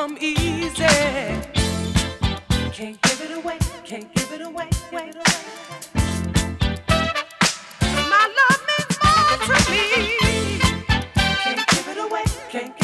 come easy. Can't give it away, can't give it away, wait. My love means more to me. Can't give it away, can't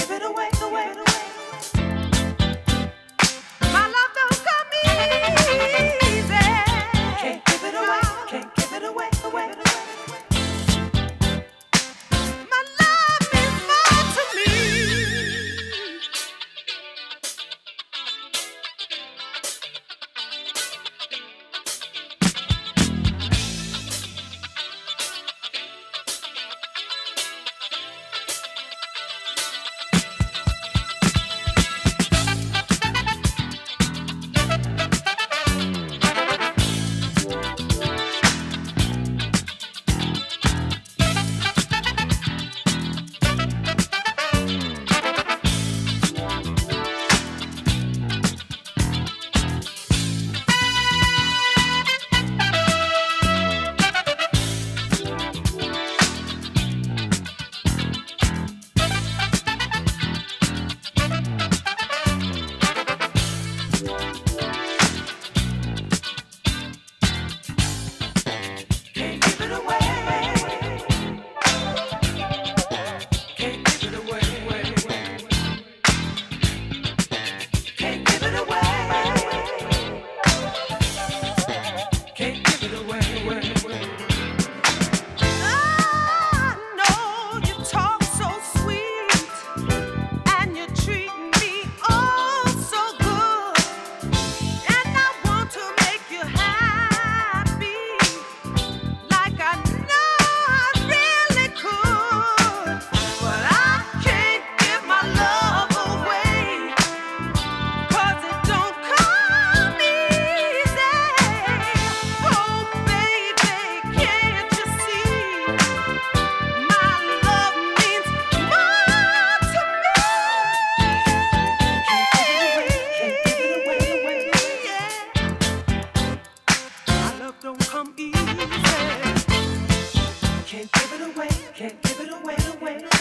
don't come easy. Can't give it away, can't give it away, away.